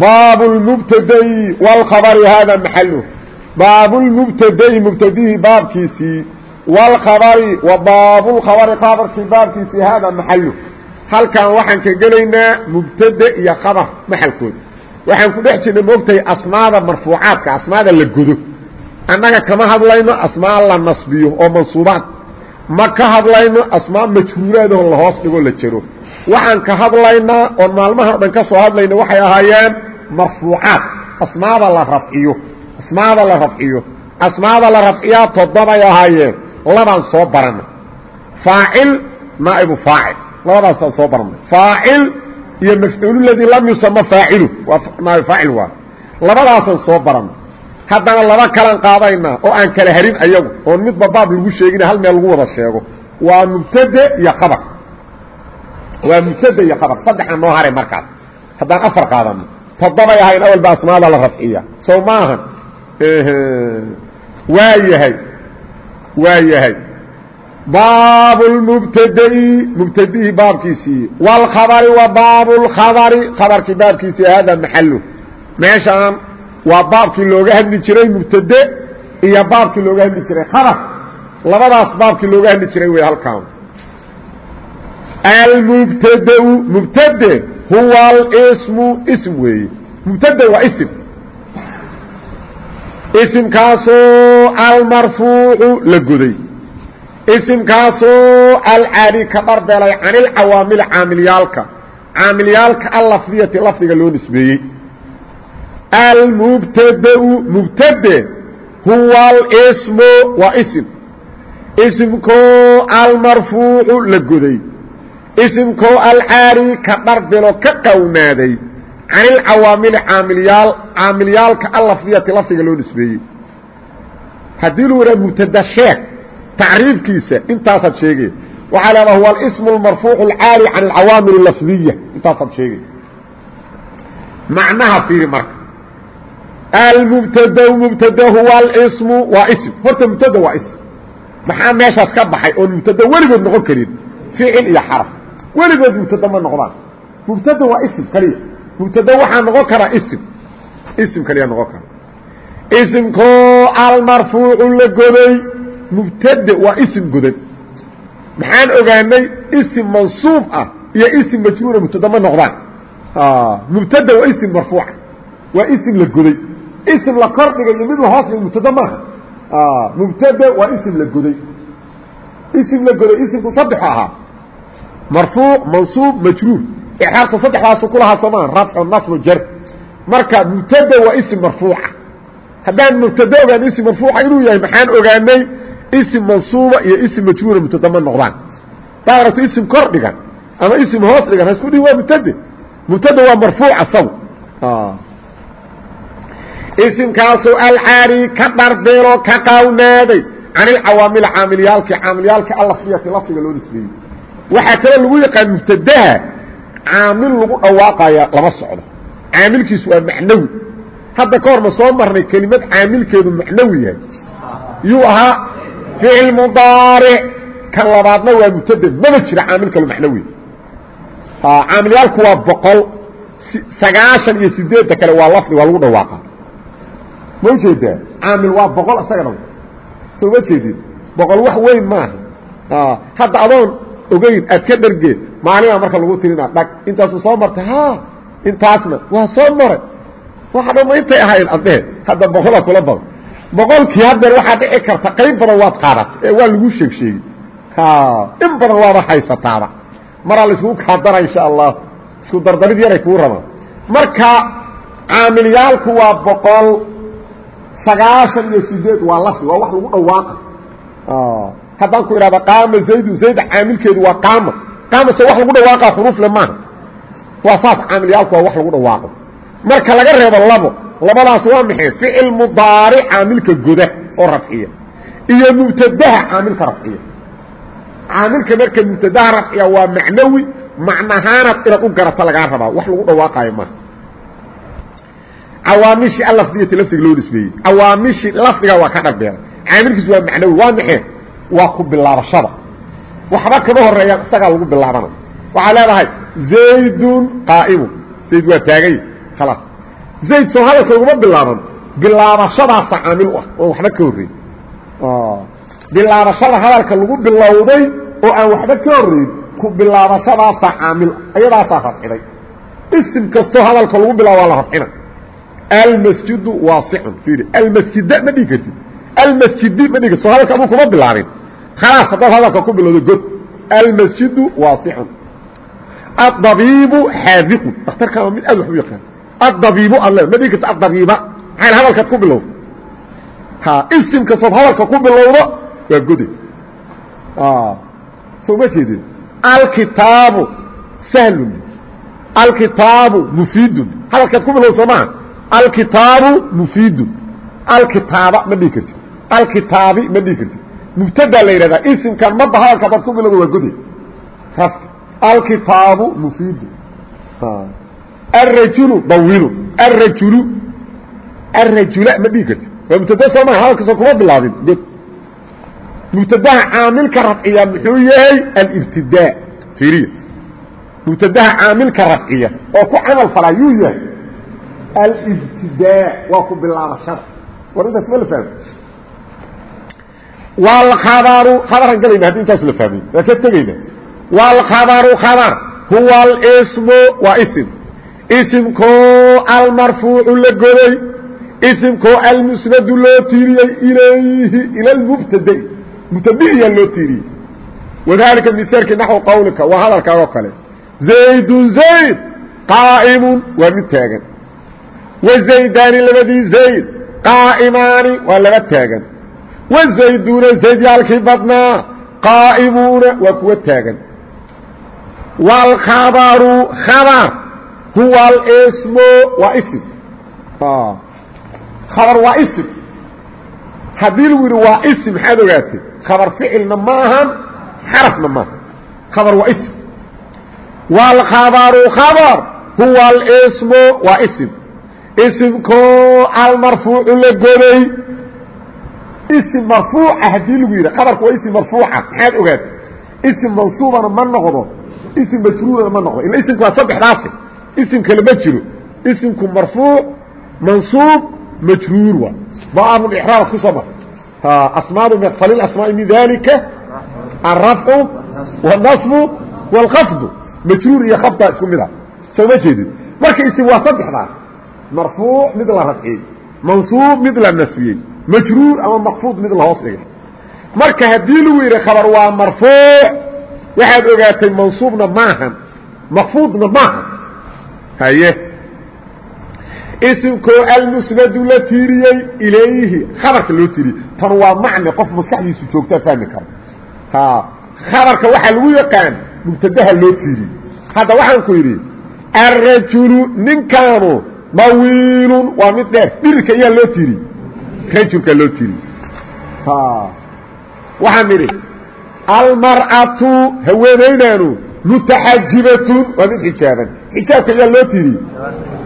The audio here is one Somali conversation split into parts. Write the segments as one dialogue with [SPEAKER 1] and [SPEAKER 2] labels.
[SPEAKER 1] baab اmbtadi wاlkhabri hada maxalu baab lmubtadai mubtadihii baabkiisii wاlkhabari wa baabulkhabari khabarkii baabkiisii hada maxalu halkan waxaan ka gelaynaa mubtade iyo khabar maxalkooda waxaan ku dhex jirnay moogtahay asmaada marfuucaadka asmaada la godo annaga kama hadlayno asmaa la nasbiyo oo mansuubaad ma ka hadlayno asmaa majhuuraadoo lahoos dhigo la jero waxaan ka hadlaynaa oon maalmaha o dhan ka soo hadlayna waxay ahaayeen marfuucaad. Asmaada la rafciyo. Asmaada la rafciyo. Asmaada la rafciyaa toddobay ahaayeen. Labaan soo baranay. Faacil naa'ibu faacil. Labadaasaan soo baranay. Faacil iyo mafcuulu ladii lam yusama faacilu. Waa naaib faacil waa. Labadaasaan soo baranay. Haddana laba kalan qaadaynaa oo aan kala harin ayagu oon midba baab lagu sheegina hal meel lagu wada sheego. Waa mubtade iyo qabar waa mubtada iyo khabar. Saddexa noo haray markaas. Haddaan afar qaadano toddobay ahayn awal ba asmaada la rafciya. Sow maaha waa yahay. Waa yahay. Baabu lmubtadai mubtadihii baabkiisii. Wاlkhabari wa baabu اlkhabari khabarkii baabkiisii hada maxalu meeshaan waa baabkii looga hadli jiray mubtade iyo baabkii looga hadli jiray khabar. Labadaas baabkii looga hadli jiray wey halkaan almubtadau mubtade huwa alsmu ism weeye mubtade waa ism isimkaasoo almarfuucu la goday isimkaasoo alcaadi ka dharbeelay can ilcawaamili caamilyaalka caamilyaalka allafdiyati lafdiga loo nisbeeyey almubtadau mubtade huwa alsmu waa ism isimkoo almarfuucu la goday isimkoo alcaari ka dharbilo ka qawnaaday can ilcawaamili caamilyaal caamilyaalka allafdiyati lafdiga loo nisbeeyey. Haddii lu waraa mubtada sheeg tacriifkiisa intaasaad sheegay. Waxaa leedaha huwa alismu almarfuucu alcaali can alcawaamil alafdiya intaasaad sheegay. Macnaha fiiri marka. Almubtada mubtada huwa alismu waa ism. Horta mubtada waa ism. Maxaa meeshaas ka baxay oon mubtada weligood noqon karin? Ficil iyo xaraf weligood mubtada ma noqdaan. Mubtada waa ism kaliya. Mubtada waxaa noqon karaa ism. Ism kaliya noqon kara. Isimkoo almarfuucu la goday mubtade waa ism godan maxaan ogaanay ism mansuub ah iyo ism majruura mubtada ma noqdaan. Mubtada waa ism marfuuca waa ism la goday. Ism la kordhigay iyo mid la hoos dhigay mubtada maaha mubtada waa ism la goday. Ism la goday ismku saddexu ahaa marfuuc mansuub majruur. Ixraabta saddexdaasu ku lahaa soomaa rafcu nasbu jar. Marka mubtada waa ism marfuuca. Haddaan mubtada ogaan ism marfuuca inuu yahay maxaan ogaanay ism mansuuba iyo ism majruura mubtada ma noqdaan. Hadaad rabto ism kor dhigan ama ism hoos dhigan ha isku dhihin waa mubtade mubtada waa marfuuca saw. Isimkaasoo alcaari ka dharbeelo ka qaawnaaday can ilcawaamil caamilyaalki caamilyaalka alafdiyati lafdiga loo nisbeeyey waxaa kale lagu yaqaan mubtadaha caamil lagu dhawaaqaya lama socdo. Caamilkiisu waa macnawi. Hadda ka hor ma soo marnay kelimad caamilkeedu macnawi yahay. Yuu ahaa ficil mudaaric. Kan labaadna waa mubtade maba jira caamil kalu macnawi caamilyaalku waa boqol sagaashan iyo sideedda kale waa lafdi waa lagu dhawaaqa. Ma u jeedaa caamil waa boqol isagana soo ma jeedid boqol wax weyn maaha. Hadda adoon ogeyn aad ka dhargeed maalina marka lagu tirina dhag. Intaasma soo martay ha! Intaasna waa soo maray. Waxa dhan ma intay ahayn adee hadda boqola kula badan boqolkii haddeer waxaa dhici karta qayb badan waad qaadatay ee waa lagu sheeg sheegi in badan waaba haysataaba. Maraa la iskugu insha allah. Isku dardarid yaray kuu rabaan marka caamilyaalku waa boqol sagaashan iyo sideed waa lafdi waa wax lagu dhawaaqa haddaan ku idhahda qaama zaydu zayd caamilkeedu waa qaama. Qaama se wax lagu dhawaaqa xuruufle maaha. Waa saas caamilyaalku waa wax lagu dhawaaqo. Marka laga reebo labo labadaas waa maxay? Ficil mudaaric caamilka goda oo rafciya iyo mubtadaha caamilka rafciya. Caamilka marka mubtadaha rafciya waa macnawi macnahaanad inaad u garato lagaa rabaa. Wax lagu dhawaaqaayo maaha. Cawaamishii alafdiyati lafdiga loo nisbeeyey cawaamishii lafdiga waa ka dharbeeray caamilkiisu waa macnawi. Waa maxee waa ku bilaabashada. Waxba kama horeeyaan isagaa lagu bilaabana. Waxaa leedahay zaydun qaa'imun zayd waa taagay khalaas zayd soo hadalka uguma bilaaban bilaabashadaasa caamil u ah oo waxba ka horreey bilaabashada hadalka lagu bilowday oo aan waxba ka horreyn ku bilaabashadaasa caamil ayadaasaa rafciday. Isim kastoo hadalka lagu bilaabo waa la rafcina. Almasjidu waasicun almasjida ma dhigi kartid. Almasjidi ma dhigi kartid. Soo hadalka aduu kuma bilaabin khalaas haddaad hadalka ku bilowdo god almasjidu waasicun addabiibu xaadiqun dhakhtarkaa mid aad wax u yaqaan addabiibu aad le ma dhigi karti addabiiba maxay hadalkaad ku bilowda ha isim kastood hadalka ku bilowdo waa gode soo ma jeedin alkitaabu sahlun alkitaabu mufiidun hadalkaad ku bilowda soo maha alkitaabu mufiidun alkitaaba ma dhigi kartid alkitaabi ma dhigi kartid mubtadaa la yidhahdaa isimkan madda hadalka adaad ku bilowda waa gode rafka alkitaabu mufiidun alrajulu dawilu alrajulu alrajula ma dhigi kartid. Waa mubtada soo maha hadalkaasoo kuma bilaabin. God mubtadaha caamilka rafciya muxuu yahay alibtidaa fiiriya. Mubtadaha caamilka rafciya oo ku camal falaa yuu yahay. Alibtidaa waa ku bilaabashada war intaas ma la fahmo wlkhabaru khabaran galayna haddi intaas la fahmay waa ka tegayna wlkhabaru khabar huwa alsmu waa isim isimkoo almarfuucu la goday isimkoo almusnadu loo tiiriyey ilayhi ila lmubtadai mubtadiiyaa loo tiiriyey wadalika miaalki naxw qawlika waa hadalkaagoo kale zaydun zayd qaa'imun waa mid taagan wazaydaani labadii zayd qaa'imaani waa laba taagan wazayduuna zaydyaalkii badnaa qaa'imuuna waa kuwa taagan. Waalkhabaru khabar huwa alsmu waa isim khabar waa isim haddii lagu yidhi waa isim maxaad ogaatay? Khabar ficilna ma ahan xarafna maaha khabar waa isim waalkhabaru khabar huwa alsmu waa isim isimkoo almarfuucu la goday isim marfuuca haddii lagu yidhi khabarku waa isim marfuuca maxaad ogaatay? Isim mansuubana ma noqdo isim majruurana ma noqdo ila isimku waa saddexdaasi isim kale ma jiro isimku marfuuc mansuub majruur waa. Baab iraab ku soo mar asmaadu mqfal asmaai min dalika alrafcu wاnasbu wاlkafdu majruur iyo kafdaa isku mid a soo ma jeedid marka isim waa saddexdaa marfuuc mid la rafciyey mansuub mid la nasbiyey majruur ama makfuud mid la hoos dhigay marka haddii lagu yidhi khabar waa marfuuc waxaad ogaatay mansuubna maahan makfuudna maahan. Haye. Isimkoo almusnadu la tiiriyey ilayhi khabarka loo tiiriyey tan waa macne qof maskaxdiisu joogtaa fahmi karo. Khabarka waxaa lagu yaqaan mubtadaha loo tiiriyey. Hadda waxaan ku yidhi arajulu ninkaanu dawiilun waa mid dheer dhirirka ayaa loo tiiriyey rajulkaa loo tiiriyey waxaan idhi almar'atu haweenaynaanu mutaxajibatun waa mid xijaaban. Xijaabka ayaa loo tiiriyey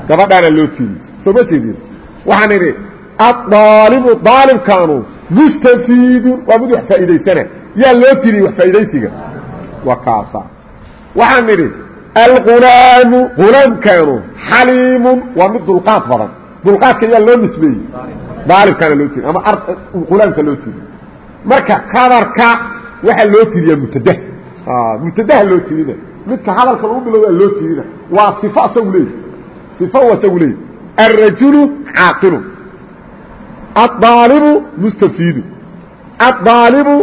[SPEAKER 1] gabadhaana loo tiiriyey soo ma jeedin waxaan idhi adaalibu daalibkaanu mustafiidun waa mid wax faa'iidaysana. Yaa loo tiiriyey wax faa'iidaysiga. Waa kaasa. Waxaan idhi alqulaamu qulaamkaanu xaliimun waa mid dulqaad badan. Dulqaadka yaa loo nisbeeyey daalibkaana loo tiiriy ama qulaamka loo tiiriy marka khabarka waxaa loo tiriyaa mubtadaha mubtadaha loo tirina midka hadalka lagu bilowda loo tirina waa صifo asagu leey صifo u asagu leey الrajulu caaqilu الطaalibu mustafiidu الطaalibu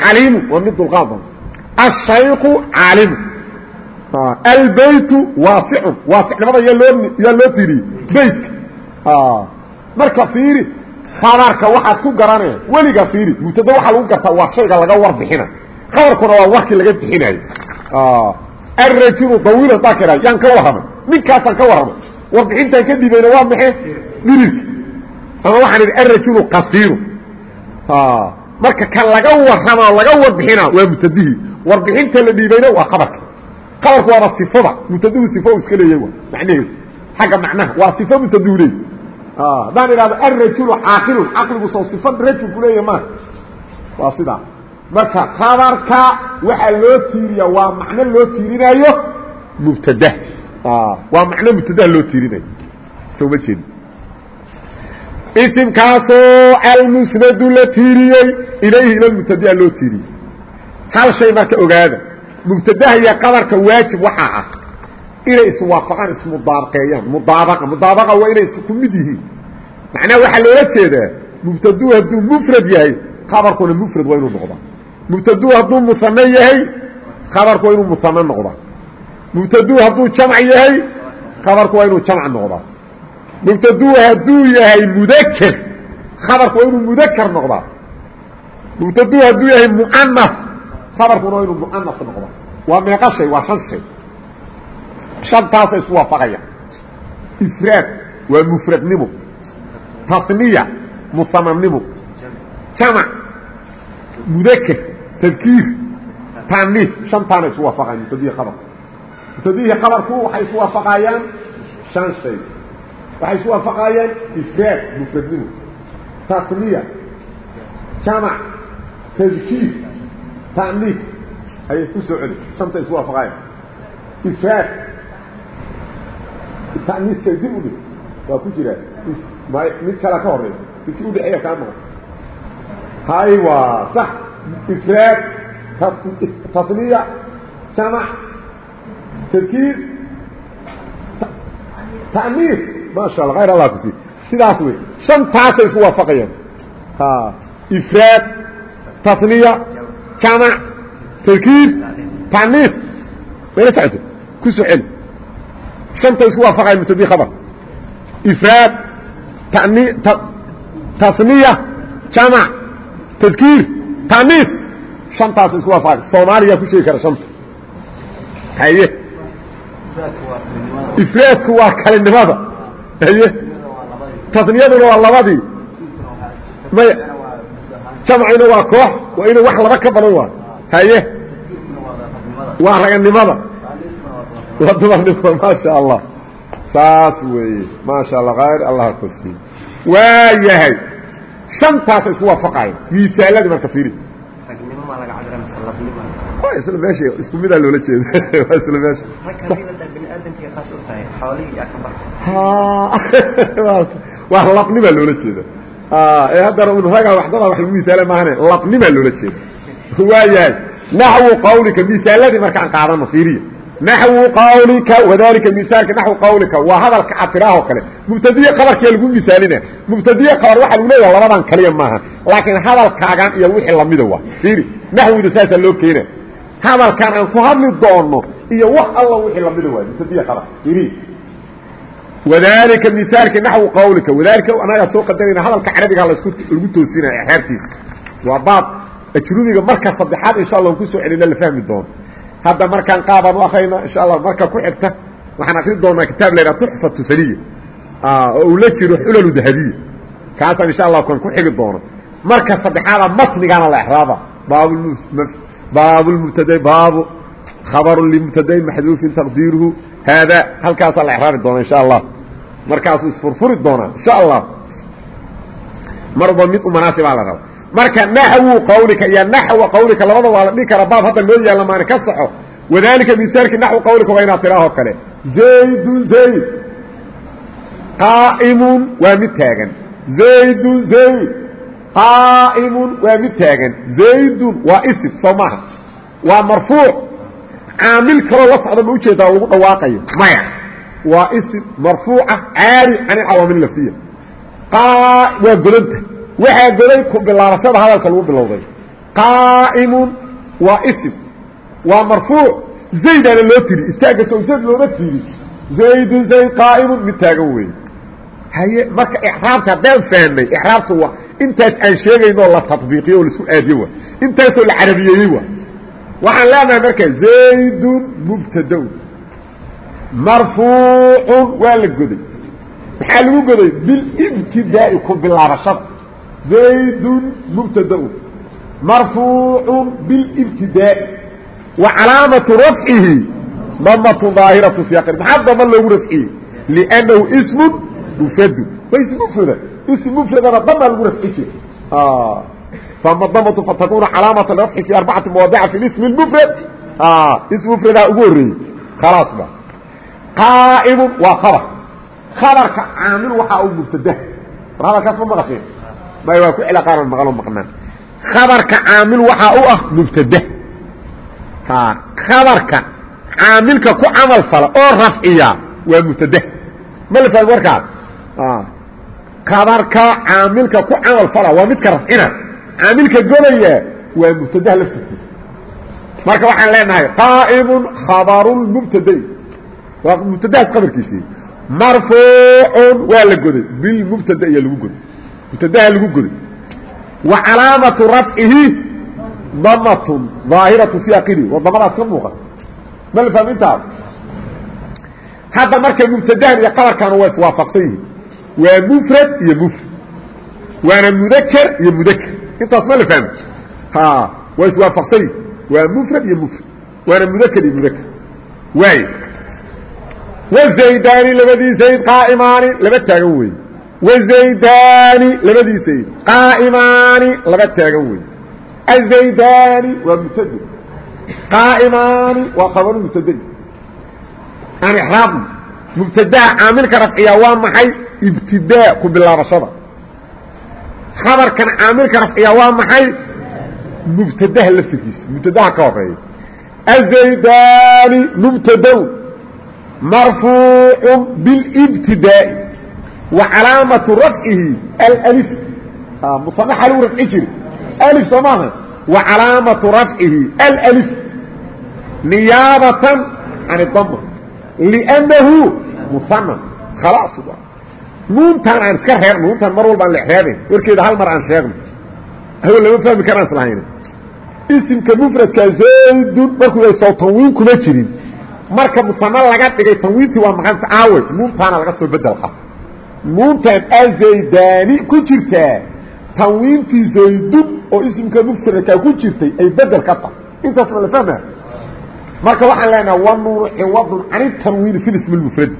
[SPEAKER 1] xaliimu waa mid dulqaad badan الshayku caalimu albeytu waasicun waasicnimada yaa loo yaa loo tiriyey beytka marka fiiri khabarka waxaad ku garanaya weliga fiiri mubtada waxaa lagu gartaa waa shayga laga war bixina. Khabarkuna waa warkii laga bixinayo arajulu dawiil hadaa ka yaan ka warramay ninkaasaan ka warramay warbixintaan ka dhibayna waa maxe dhirirka ama waxaan idhi arajulu qasiiru. Marka kan laga warrama laga warbixina waa mubtadihii warbixinta la dhiibayna waa qabarka qabarku waaba sifada. Mubtadihu sifo iska leeyahy wa macnaheedu. Xagga macnaha waa sifo mubtadihu leey haddaan idhahdo arajulu caaqilun caqligu soo sifa rajulku leeyahy maaha waa sidaa marka khabarka waxaa loo tiiriya waa macno loo tiirinaayo mubtada. Waa macno mubtadaha loo tiirinayo. Soo ma jeedi isimkaasoo almusnadu la tiiriyey ilayhi ila mubtadaa loo tiiriyey. Hal shay marka ogaada mubtadaha iyo qabarka waajib waxaa ah inay iswaafaqaan ismudaabaqeeyaan mudaabaqa mudaabaqa waa inay isku mid yihiin. Macnaha waxaa loola jeedaa mubtadu hadduu mufrad yahay abarkuna mfrad waa inuu noqdaa. Mubtadu hadduu muane yahay kabarku waa inuu muane noqdaa. Mubtadu hadduu jamc yahay kabarku waa inuu jamc noqdaa. Mubtadu hadduu yahay mudker kabarku waa inuu mudker noqdaa. Mubtadu hadduu yahay muanas kabarkuna waa inuu muanas noqdaa. Waa meeqa shay waa shan shay shantaasa isku waafaqaya ifraad waa mufradnimo tasniya musananimo jamc mudakr tadkiir taaniif shantaana isu waafaqayan mubtadihi qabarku mubtadihii qabarku waxay isu waafaqayaan shan shay. Waxay isu waafaqayaan ifraad mufradnimo tasniya jamac tadkiir taaniif ayay ku soo celi shanta isu waafaqayaan. Ifraad taniiska dib u dhig. Waa ku jiraa mid kala ka horreeya midkii udhexeeya kaa maqan. Haywa صح ifraad tasniya jamac tadkiir ta'niif maasha allah khayr allah kusi sidaas wey shantaasay isku waafaqayaan. Ifraad tasniya jamac tadkiir ta'niif mayla socoto ku soo celi shantay isku waafaqayan mubtadi khabar ifraad tasniya jamac tadkiir taniif shantaas isku waafaq soomaaliya ku sheegi kara shanta haye ifraadku waa kalinimada haye tasniyaduna waa labadii maya jamcina waa koox waa inay wax laba ka badan waa haye waa raganimada waa dumarnimo maasha allah saas weeye maasha allah khayr allah kusiy waa yahay shantaas isku waafaqayo miisaaladii marka fiiri. Isla meesha isku midaa loola jeeda waa isla meesha waa labnimaa loola jeeda ee haddana un ragaa waxdada wax lagu misaala maahane labnimaa loola jeeda waa yahay naxwu qawlika misaaladii markaan qaadano fiiriya naxwu qawlika wadalika misaalka naxwu qawlika waa hadalka aad tiraahoo kale mubtadiye qabarkiya lagu misaalina mubtadiye qabar waxaa lagu leeyaha labadan kaliya maaha laakiin hadalkaagan iyo wixii lamida waa fiiri naxwida saasaa loo keena hadalkan aan ku hadli doono iyo wax alla wixii lamida waay mubtadiye qabar fiiri wadalika misaalka naxwu qawlika wadalika anagaa soo qadarayna hadalka carabiga lasku lagu toosinaya exeertiisa waa baab ajrumiga marka saddexaad insha allah ku soo celina la fahmi doono hadda markaan qaabaan u akrayna insha allah marka ku xigta waxaan akri doonaa kitaab la yidhaha tuxfatu saniya oo uu la jiro xulalu dahabiya. Kaasaan insha allah kan ku xigi doono. Marka saddexaada matnigaana la exraaba baab baab mubtada baabu khabaru limubtadain maxduufin taqdiiruhu. Haada halkaasaa la exraabi doona insha allah markaasuu isfurfuri doonaa insha allah marba mid u manaasibaa la raba marka naxwu qawlika iyo naxwa qawlika labada waa la dhihi karaa baab hadda loo yaalla maani ka soxo wadalika misaalki naxwu qawlika waa inaad tiraahoo kale. Zaydun zayd. Qaa'imun waa mid taagan. Zaydun zayd. Qaa'imun waa mid taagan. Zaydun waa isim soo maaha. Waa marfuuc. Caamil kaloo la socda ma u jeedaa lagu dhawaaqayo. Maya. Waa isim marfuuca caari can ilcawaamil lafdiya waa godanta waxaa goday ku bilaabashada hadalka lagu bilowday qaa'imun waa isim waa marfuuc. Zaydaana loo tiri istaagga soo zayd looma tiri. Zaydun zayd qaa'imun mid taagan weeye haye marka icraabta haddaan fahnay icraabta waa intaas aan sheegaynoo la tabiiqiyo oo la isku aadiyo wa intaasoo la carabiyeeyey wa waxaan leenahay marka zaydun mubtadaun. Marfuucun waa la goday. Maxaa lagu goday? Bilibtidaa'i ku bilaabashada marfuucun bilibtidaa'i wa calaamatu rafcihi damatu daahiratu fi aqri maxaa dama loogu liannahu ismun mufradun wa ism mufrada ism mufradana damaa lagu rafci jira damatu fatakunu calaamata rafci fi arbacati mawaadica fi ismi mufrad ism mufradaa ugu horreeyey khalaas ba qaa'imun waa khabar khabarka caamil waxaa u mubtada war hadalkaas ma maqasheen may waa ku cela qaaran maqnaan. Khabarka caamil waxaa u ah mubtada. Khabarka caamilka ku camal fala oo rafciya waa mubtada. Ma la fahmi warkaas khabarka caamilka ku camal fala waa midka rafcina. Caamilka godaya waa mubtadaha laftirkiisa marka waxaan leenahay qaa'imun khabarulmubtadai waa mubtadahaas khabarkiisii. Marfuucun waa la goday. Bilmubtada iya lagu goday mubtadaha lagu goday wa calaamatu rafcihi damatun daahiratu fi akiri waa damadaas ka muuqata. Ma la fahmi intaas hadda marka mubtadahan iyo qabarkaana waa iswaafaqsan yihiin. Waa mufrad iyo mufrad waana mudakr iyo mudakr intaas ma la fahmi waa iswaafaqsan yihiin waa mufrad iyo mufrad waana mudakr iyo mudakr waay wزaydani labadii zayd qaaimaani laba taagan wey wزaydani labadii zayd qaaimaani laba taagan wey azaydani waa mubtad qaaimaani waa khabaru mubtadai aan ixraabna mubtadaha caamilka rafciya waa maxay ibtidaa ku bilaabashada khabarkan caamilka rafciya waa maxay mubtadaha laftirkiisa mubtadaha ka horreeya azaydani mubtadow marfuuc biاlibtidaa'i wa calaamatu rafcihi alif musana xaa lagu rafci jiri alif soo maaha wa calaamatu rafcihi alif niyaabatan can idama liannahu musanan khalaas nuuntaan aan iska reebno nuuntaan mar walba aan la exraabayn warkeeda hal mar aan sheegno. Haw lama fahmi karaan islahayna isimka mufradka zaydun markuu ay soo tanwiin kuma jirin. Marka musano laga dhigay tanwiintii waa maqanta aawe nuuntaana laga soo bedel qata nuuntaan azaydani ku jirtaa tanwiintii zaydun oo isimka mufradkaa ku jirtay ay bedel ka tahay. Intaasna la fahma marka waxaan leenaha wanuunu ciwadun cani tanwiini fi ismi mufradi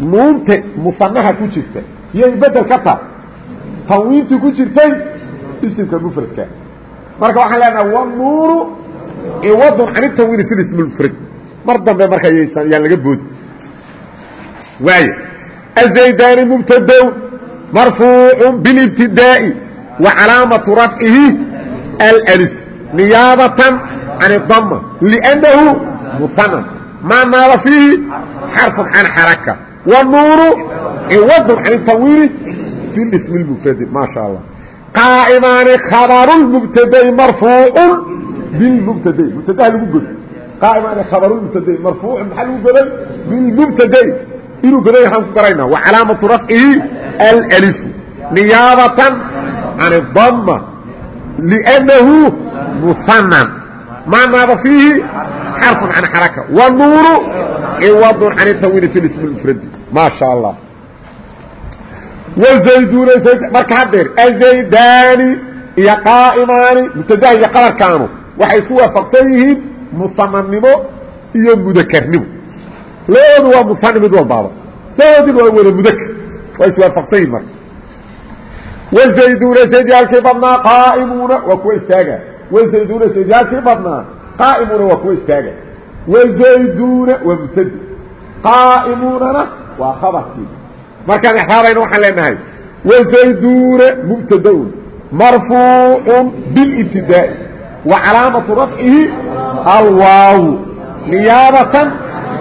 [SPEAKER 1] nuunta musanaha ku jirta yay bedel ka tahay. Tanwiintii ku jirtay isimka mufradka marka waxaan leenaha wanuunu ciwadun cani tanwiini fi ismi mufradi mar dambe marka yaysan yaan laga boodi. Waayo azaydani mubtadow marfuucu bilibtidaa'i wa calaamatu rafcihi alf niyaabatan can اdama liannahu musanan maa naaba fiihi xarfun can xaraka wanuunu ciwadun can tanwiini fi ismi mufradi maa sha allah qaa'imaani khabaru mubtadai marfuucu bilmubtadai mubtadaha lagu goy qaa'imaani khabarulmubtadayn marfuucun maxaa lagu goday bilmubtadayn inuu goday waxaan ku garaynaa wa calaamatu rafcihi alalifu niyaabatan can اdama liannahu musanan maa naaba fiihi xarfun can xaraka wanuuru ciwadun can tanwiini fi ismi mufradi maa sha allah wzayduna marka hadeer azaydani iyo qaa'imaani mubtadaha iyo qabarkaanu waxay isku waafaqsan yihiin musananimo iyo mudakarnimo labadoodu waa musan mid walbaaba labadoodina waa wada mudakr waa iswaafaqsan yihiin marka. Wزayduna saydyaalkii badnaa qaaimuuna waa kuwa istaaga. Wzayduna saydyaalkii badnaa qaa'imuuna waa kuwa istaaga. Wzayduna waa mubtadi qaa'imuunana waa khabarkii. Markaan exraabayna waxaan leenahay. Wzayduna mubtadaun marfuucu biاlibtidaa'i wa calaamatu rafcihi alwaaw niyaabatan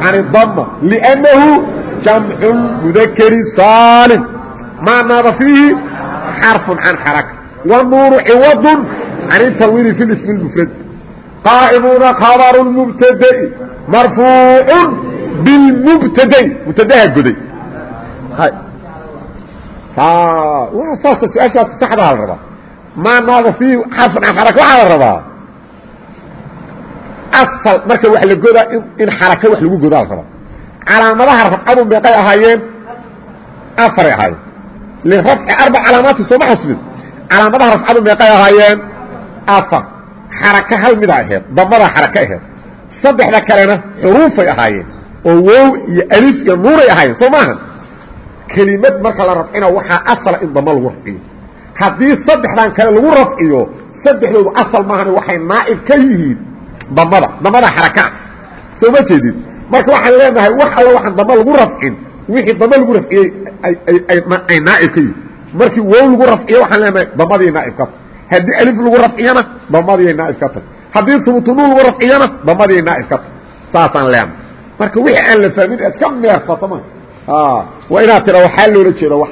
[SPEAKER 1] can idama liannahu jamcu mudakari saalim maa naada fiihi xarfun can xaraka wanuuru ciwadun can itanwiini fi ismi mufrad qaa'imuuna khabaru mubtadai marfuucun bilmubtadai mubtadaha goday saasa su'aashaas saxdaa la rabaa maa naada fiihi xarfun can xaraka waxaa la rabaa asal marka wax la godaa in xaraka wax lagu godaa la rabaa calaamadaha rafcadu meeqay ahaayeen. Afaray ahaayeen. Lirafci arbac calaamaati sooma xasbin calaamadaha rafcadu meeqay ahaayeen. Afar. Xaraka hal mida aheed damada xaraka aheed saddexda kalena xuruufay ahaayeen. Oo wow iyo alif iyo nuuray ahaayeen. Soo maaha kelimad marka la rafcina waxaa asala in damo lagu rafciyo. Haddii saddexdan kale lagu rafciyo saddexdoodu asal maahan waxay naa'ib ka yihiin damada damada xarakaa soo ma jeedid marka waxaan leenahay wax alla waxaan damo lagu rafcin wixii damo lagu rafciyey ay naa'ib ka yihiin. Markii wow lagu rafciyo waxaan leenahay damadii naa'ib ka tahy haddii alif lagu rafciyana damadii naa'ib ka tahy haddii subutunu lagu rafciyana damadii naa'ib ka tahy saasaan leenahay. Marka wixii aan la fahmin iska meersato ma waa inaad tira waxaa loola jeeda wax.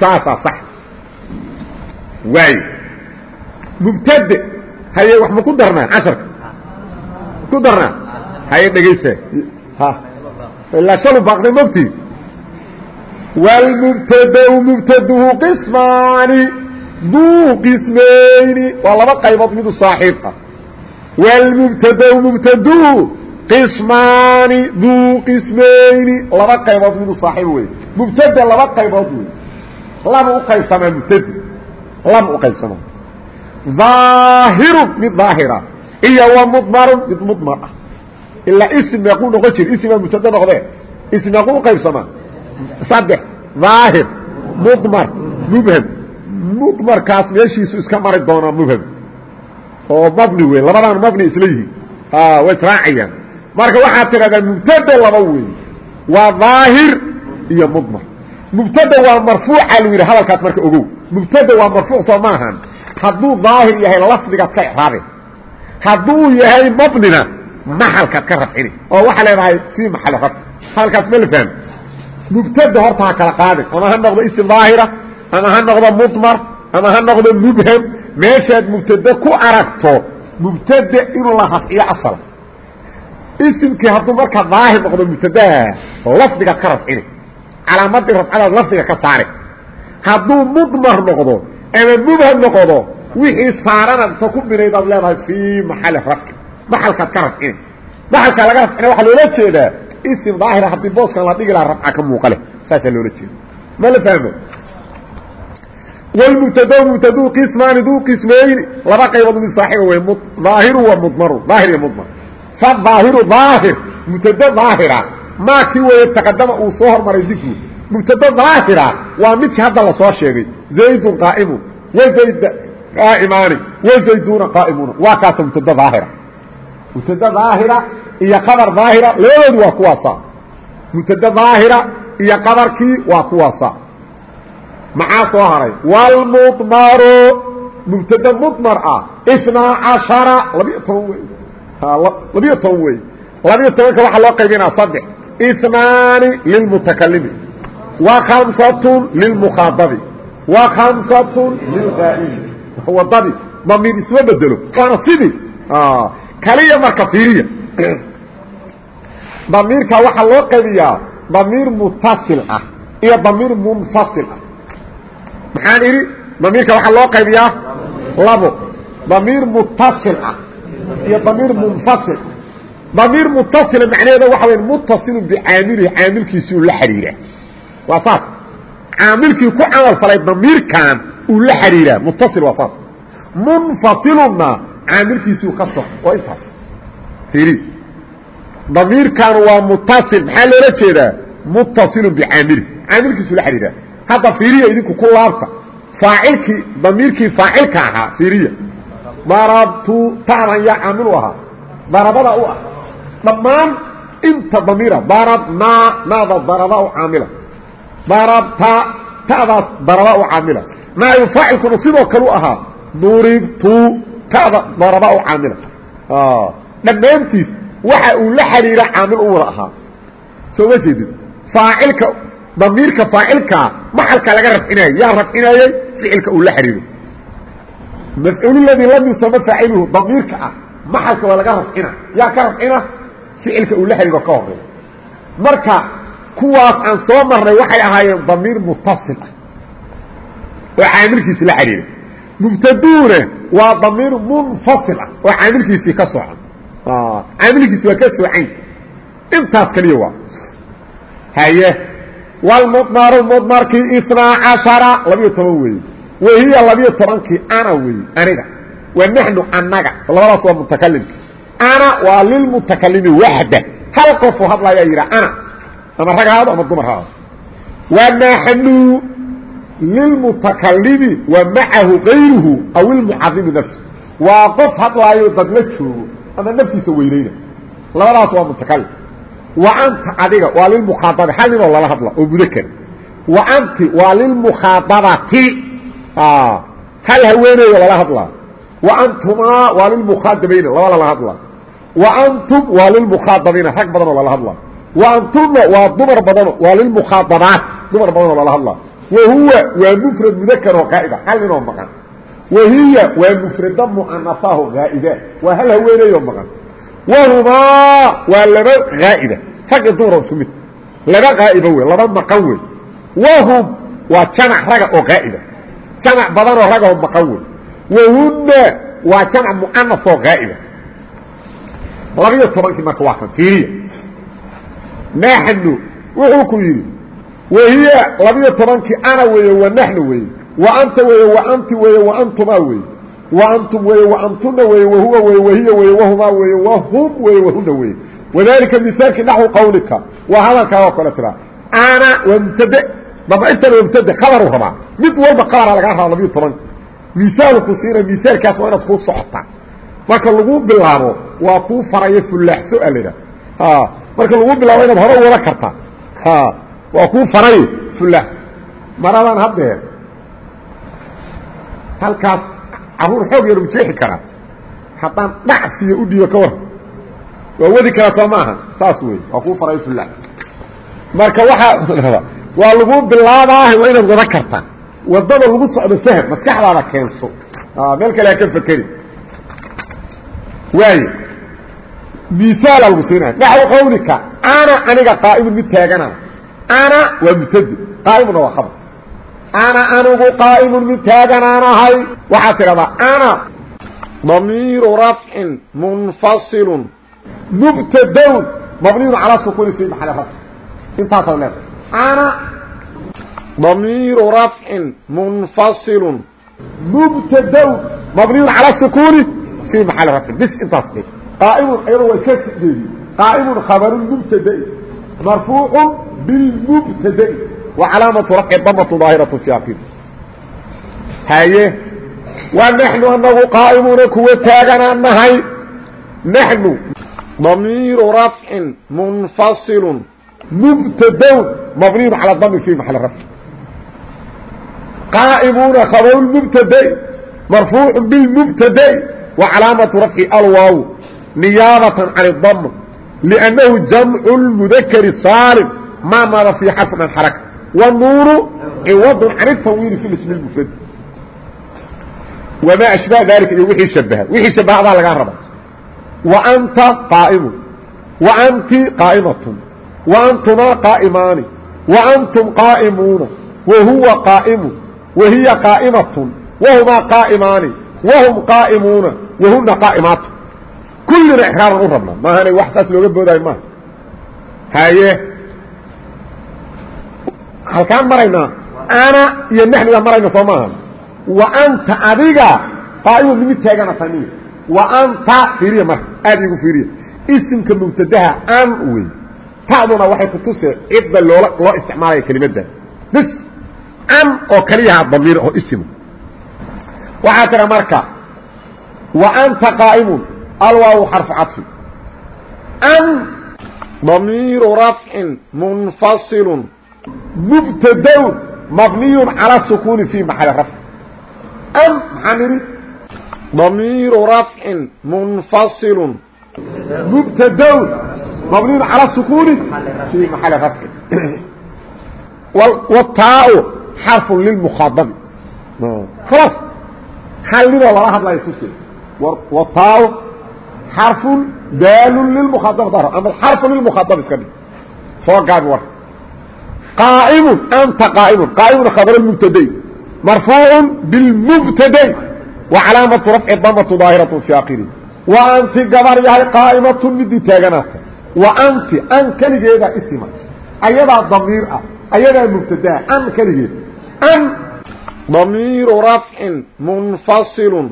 [SPEAKER 1] Saasaa sax. Waayo. Mubtade. Haye wax ma ku darnaa casharka ku darnaa haye dhegaysta ilaa shalu baaqday mogti wlmubtadau mubtaduhu qismaani. Duu qismayni waa laba qaybood midu saaxiib ah. Wlmubtadau mubtaduhu qismaani. Duu qismayni laba qaybood midu saaxiib wey mubtada laba qaybood wey laba u qaybsamaa mubtade laba u qaybsamaa. ظaahirun mid daahira iyo wa mudmarun mid mudmar. Ah ilaa meequu noqon jir ismaa mubtado noqdee ism meequu u qaybsamaa saddex daahir mudmar mubham. Mudmarkaas meeshiisu iska mari doonaa mubham. Oo mabni wey labadaan mabni isla yihiin way israacayaan marka waxaad tidhahdaa mubtado laba wey waa daahir iyo mudmar. Mubtada waa marfuuca lu yidhi hadalkaas marka ogow. Mubtada waa marfuuc soo maahan. Hadduu daahir yahay lafdigaad ka icraabi hadduu yahay mabnina maxalkaad ka rafcini. Oo waxaa leedahay fii maxali rafci. Hadalkaas ma la fahmi mubtada horta ha kala qaadin. Ama ha noqdo ism daahira ama ha noqdo mudmar ama ha noqdo mubham. Meeshaad mubtade ku aragto mubtade inuu la rafciyo asala isimkii hadduu marka daahir noqdo mubtadaha lafdigaad ka rafcini. Calaamadii rafcadaad lafdiga ka saari. Hadduu mudmar noqdo ama mubham noqdo wixii saaranaad ta ku binaydaad leedahay fii maxali rafci maxalkaad ka rafcini maxalkaa laga rafcina waxaa loola jeedaa ism daahira haddii booskan la dhigi lahaa rafca ka muuqa leh saasaa loola jeeda ma la fahmo? Wlmubtad mubtadu qismaani duu qismayni laba qaybood mid saaxiiba wey aahiru wa mudmaru daahir iyo mudmar. Faaahiru daahir mubtado daahira maa kii weeye taqadama uu soo hormaray dikru mubtado daahira waa midkii hadda la soo sheegay zaydun qaa'imun wazayd qaa'imaani wazayduuna qaa'imuuna waa kaasa mubtado daahira mubtado daahira iyo qabar daahira labadoodu waa kuwaasa mubtado daahira iyo qabarkii waa kuwaasa maxaa soo haray wlmudmaru mubtada mudmar ah itnaa cashara labiyo toban wey labiyo toban wey labiyo tobanka waxaa loo qaybinaa saddex itnaani lilmutakalimi wa khamsatun lilmukhaadabi wa khamsatun lilqaa'imi wadadii damiir isma bedelo waana sidii kaliya marka fiiriya. Damiirka waxaa loo qaybiyaa damiir mutasil ah iyo damiir munfasil ah. Maxaan idhi? Damiirka waxaa loo qaybiyaa labo. Damiir mutasil ah iyo damiir munfasil. Damiir mutasila macnaheeda waxa weya mutasilun bicaamilihi caamilkiisi uu la xidhiiraa waa saas. Caamilkii ku camal falay damiirkan uu la xidhiiraa mutasil waa saas munfasilunna caamilkiisiu ka sox waa intaas. Iri damiirkan waa mutasil maxaa loola jeedaa? Mutasilun bicaamilihi caamilkiisu la xidhiiraa hadda fiiriya idinku ku laabta. Faacilkii damiirkii faacilka ahaa fiiriya. Darabtu ta'dan yaa caamil u ahaa. Darabada u ah dhammaan inta damiira darabnaa naada daraba u caamila. Darabta ta'daas daraba u caamila naayu faacilkuna sidoo kale u ahaa duribtu ta'da daraba u caamila. Dhammaantiis waxa uu la xidhiira caamil u wada ahaa. Soo ma jeedid faacilka damiirka faacilkaa maxalka laga rafcinayay yaa rafcinayey ficilka uu la xidhiiro mafcuul ladii lam yusama faaciluhu damiirka ah maxalka waa laga rafcina. Yaa ka rafcina? Ficilka uu la xidhiiro ka horreeya marka kuwaas aan soo marnay waxay ahaayeen damiir mutasil ah oo caamilkiisi la xidhiira mubtaduuna waa damiir munfasil ah oo caamilkiisii ka socan caamilkiisi waa ka soocay intaas kaliya waa. Haye wlmudmaru mudmarkii inaa cashara labiyo toban weeye wahiya labiyo tobankii ana weeye aniga. Wa naxnu annaga labadaas waa mutakalimki ana waa lilmutakalimi waxda hal qofu hadlayaa yidha ana ama rag haado ama dumar haado wa naxnu lilmutakalimi wa macahu gayruhu aw ilmucadimi nafsi waa qof hadlaayo dad la joogo ama naftiisa weynayna. labadaas waa mutakalim wa anta adiga waa lilmukhaadabi hal ninoo lala hadla oo mudakr wa anti waa lilmukhaadabati hal haweeneyo lala hadlaa wa antumaa waa lilmukhaadabayna laba lala hadlaa wa antum waa lilmukhaadabiina rag badanoo lala hadlaa wa antumna waa dumar badano waa lilmukhaadabaat dumar badanoo lala hadlaa wa huwa waa mufrad mudakr oo qaa'ida. Hal ninoo maqan. Wahiya waa mufrada mu'anafaho haa'ida waa hal haweeneyo maqan. Wahumaa waa laba haa'ida rag iyo dumar isku mid. Laba haa'iba wey laba maqan wey. Wahum waa jamac raga oo haa'ida jamac badanoo ragoo maqan wey. Wahuna waa jamac mu'anas oo haa'ida labiyo tobankii marka waa kan fiiriya naxnu wuxuu ku yidhi wahiya labiyo tobankii ana weeye wanaxnu weeye wa anta weeye wa anti weeye wa antumaa weeye wa antum weeye wa antuna weeye wahuwa weeye wahiya weeye wahumaa weeye wahum weeye wahuna weeye. Wadalika mihaalkii naxwi qawlika waa hadalkaadoo kale tiraa ana waa mubtade mafciltan waa mubtade habaru rabaa mid walba khabaraa lagaa rabaa labiyo tobanka misaal ku siina misaalkaas waa inaad ku socotaa marka lagu bilaabo waa kuu faraya fullaaxso a laidhaha marka lagu bilaabo inaad hore wada kartaa waa kuu farayo fulaaxso maradan haddeer halkaas carruur xoog yar ujeexi karaa haddaan dhacsiya u dhiibo ka war. Waa wadi karaa soo maaha. Saas wey waa kuu faray fulla. Marka waxaa waa lagu bilaabaa waa inaad wada kartaa waddada lagu socdo fahm maskaxdaada keenso. Meel kale ha ka fekeri. Waayo miaala lagu siinaya naxو qawlika ana aniga qaa'imun mid taagana ana waa mubtadi. Qaa'imuna waa khabar. Ana anigu qaa'imun mid taaganaanahay waxaad tidhahdaa ana damiiru rafcin munfasilun. Mubtadawn mabniyun calaa sukuuni fi maxali rafc intaasaad leedahay ana damiiru rafcin munfasilun. Mubtadawn mabniyun calaa sukuuni fii maxali rafcin bis intaas qaa'imun iyadoo waa iska deedi qaa'imun khabaru mubtada'i. Marfuucu bilmubtada'i وcalaamaةu rafci damtu daahiraة fi akir haye wa naxnu anagu qaa'imuuna kuwa taaganaan nahay naxnu damiiru rafcin munfasilu mubtadawn mabniyu calى dami fi maxali rafci qaa'imuuna khabaru mubtada'i marfuucu bilmubtada'i wa calaamaةu rafci alwaaw niyaabatan can اdam لأnnahu jamcu اlmudakri saalim ma mada fii xarfin xaraka والنuن عوض عن التنوين في اسم المفrد وما أشبه ذلك iyo wii شhبه wixii شhبهdaa lagaa raba وأnت قائم وأnti قائمة وأnتmaa قائمaani وأnتم قائمuuna وهuوa قائم وهiy قائمة وهmaa قائمaani وهم قائمuuna وهuna قائمaaت kuلina إحrاaran u rabna maahan wax saas looga boodayo maaha haye halkaan maraynaa ana iyo naxniga marayna soo maaha. Wa anta adiga qaaimu mimid taagana tani wa anta fiiriya marka aad igu fiiriya. Isimka mubtadaha an wey ta'duna waxay ku tusee cidda loola loo isticmaalaya kelimadda bis an oo kaliyaha damiir oo isima waxaa tira marka wa anta qaa'imun alwaawu xarfu cadfi. An damiiru rafcin munfasilun mbtadwn mabniy calى sukuni fi maxali rafc m maxaa nidhi damiiru rafcin munfasilu mbtadwn mabniy calى sukuni fi maxali rafci wtaau xarfu lilmukhaadabi khalaas hal ninoo lala hadlayo tusi wtaau xarfu daalu lilmukhaadab ama xarfu lilmukhaadab iska dhig soo gaabi war qaa'imu qaa'imuna khabr mubtadai marfuucu bilmubtadai wa calaamatu rafci damatu daahiratu fi akiri wa anti gabar yahay qaa'imatun midii taaganaata wa anti an keligeeda isima ayadaa damiir ah ayadaa mubtadaa an keligeed rafcin munfasilun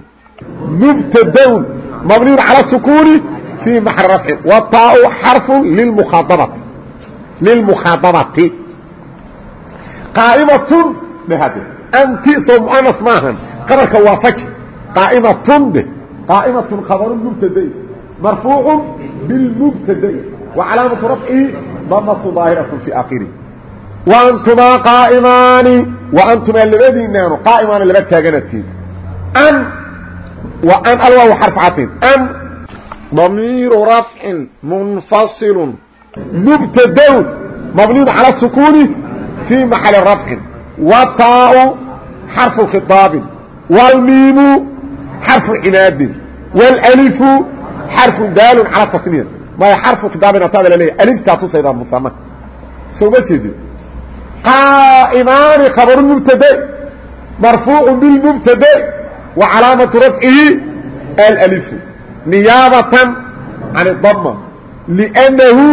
[SPEAKER 1] mubtadaun mabniyun cala sukuuni fii maxal rafcin wa taau xarfun lilmukhaadabati lilmukhaadabati qaa'imatun dheh hadde anti soo muanas maahan. Qadarka waa faki qaa'imatun dheh. Qaa'imatun khabarun mubtada'i. Marfuucun bilmubtada'i. Wa calaamatu rafcihi damatu daahiratun fii aakhirihi. Wa antumaa qaa'imaani. Wa antumaa labadiinaanu qaa'imaani laba taaganatiin. An wa an alwaaw xarf catin an damiiru rafcin munfasilun. Mubtadaun mabniyun cala sukuuni fii maxali rafcin wataau xarfu khiطaabin wاlmiimu xarfu cinaadin wاlأlifu xarfu daalun cala tasniya maya xarfu khiطaabin ataada la leeyahy aliftaa tusaydaa musana soo ma jeedin qaa'imaani khabaru mubtade marfuucu bilmubtade wa calaamatu rafcihi alأlifu niyaabatan can اdama lأnnahu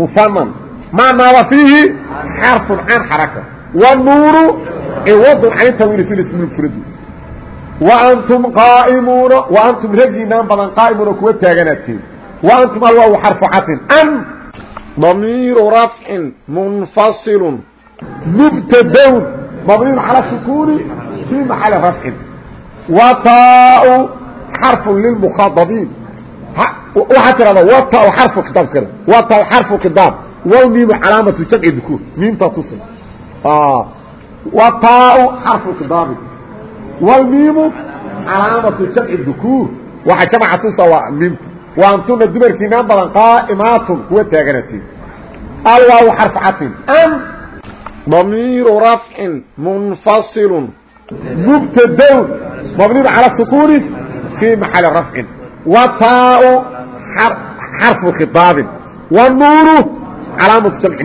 [SPEAKER 1] muhanan ma naaba fiihi xarfu can xaraka. Wnuuru ciwadun can tanwiini fi ismi mfradi waantum qaaimuuna waantum ragiinaan badan qaa'imuuna kuwa taaganatiin waantum alwaaw xarfu catin an damiiru rafcin munfasilun. Mubtadaun. Mabniyun cala sukuuni fii maxali rafcin wa taau xarfun lilmukhaadabiin waxaa tirahda wa taau xarfu kitaab iskale wa taau xarfu kidaab wlmiimu calaamatu jamci dukuur miimtaa tusay wataau xarfu kidaabi. Wlmiimu calaamatu jamci dukuur waxa jamca tusa waa miimta wa antuna dumarkiinaan badan qaa'imaatun kuwa taaganatiin alwaaw xarfu cadfin an damiiru rafcin munfasilun. Mubtadaun. Mabniun cala sukuuni fii maxali rafcin. Wataau xarfu khiaabin wnuuru calaamatu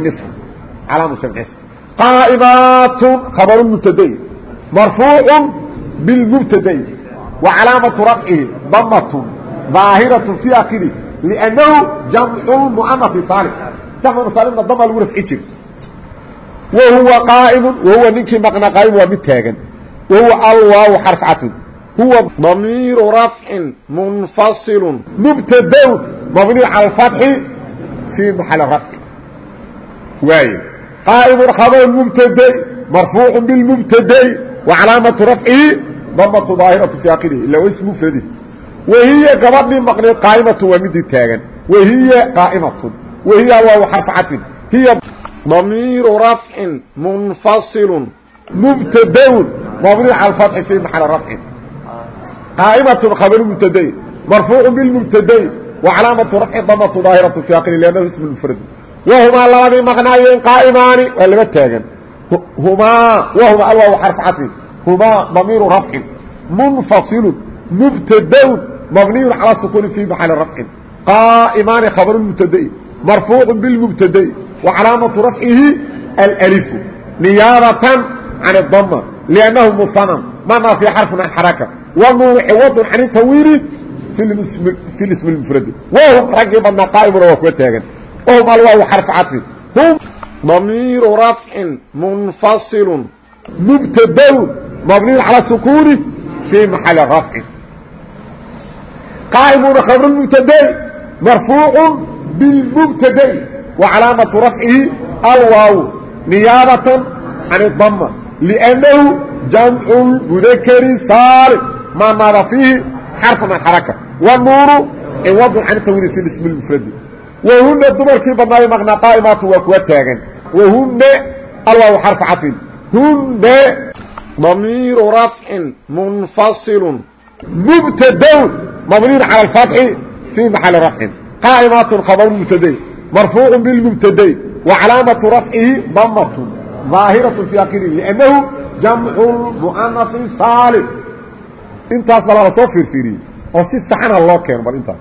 [SPEAKER 1] nisf calaamatu jamci nisf qaa'imaat khabaru mubtada'i marfuucu bilmubtada'i wa calaamatu rafcihi damatun daahiraة fii akiri liannahu jamcu muanai saalim jamcu saalimna dama lagu rafci jir wa huwa qaa'imu wahuwa ninkii maqnaa qaa'im waa mid taagan wahuwa alwaaw xarf casrin huwa damiiru rafcin munfasilu mubtadaun mabniy cala اfatxi fii maxali rafci waaye qaa'imu khabr mubtad marfuucu bilmubtadai wa calaamatu rafcihi damatu daahiratu fi akhirihi ila is mufradi wahiya gabadhii maqneed qaa'imatu waa midii taagan. Wahiya qaa'imatun wahiya waaw xarfa cadfin hiya damiiru rafcin munfasilun mubtadaun mabniy cala alfatxi fi maxali rafcin qaa'imatun khabru mubtadai marfuucu bilmubtadai wa calaamatu rafci damatu daahiratu fi akhirihi liannahu ismu mufradi whumaa labadii maqnaayeen qaa'imaani waa laba taagan humaa wahuma alwaaw xarf cadfin humaa damiiru rafcin munfasilun mubtadaun mabniyun calaa sukuuni fii maxali rafcin qaa'imaani khabru mubtada'i marfuucu bilmubtada'i wa calaamatu rafcihi alalifu niyaabatan can اdama liannahu muhanan manaa fii xarfin can xaraka wanuunu ciwadun can tawiini fi ismi mufradi wahum raggii badnaa qaa'imuna waa kuwa taagan o malwaaw xarf cadfi damiiru rafcin munfasilun. Mubtadaun mabniyun calaa sukuuni fii maxali rafcin. Qaa'imuna khabrulmubtada'i marfuucun bilmubtada'i wa calaamatu rafcihi alwaaw niyaabatan can idama liannahu jamcu mudakari saalim maa maada fiihi xarfu man xaraka wanuuru ciwadun can tawdi fi ismi lmufradi whuna dumarkii badnaayo maqnaa qaa'imaatu waa kuwa taagan. wahune alwaaw xarfu cadfin hune damiiru rafcin munfasilun. mubtadaun mabniin cala alfatxi fii maxali rafcin. qaa'imaatun khabaru mubtaday marfuucu bilmubtaday wa calaamatu rafcihi damatun ظaahiraة fii akirihi liannahu jamcu mu'anasi saalim intaas baa lala soo fiirfiiriyey oo si saxana loo keeno bal intaas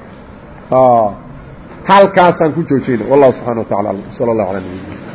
[SPEAKER 1] halkaasaan ku joojeyna wallahu subxana wa tacala alam. Sala allah ala nabiyina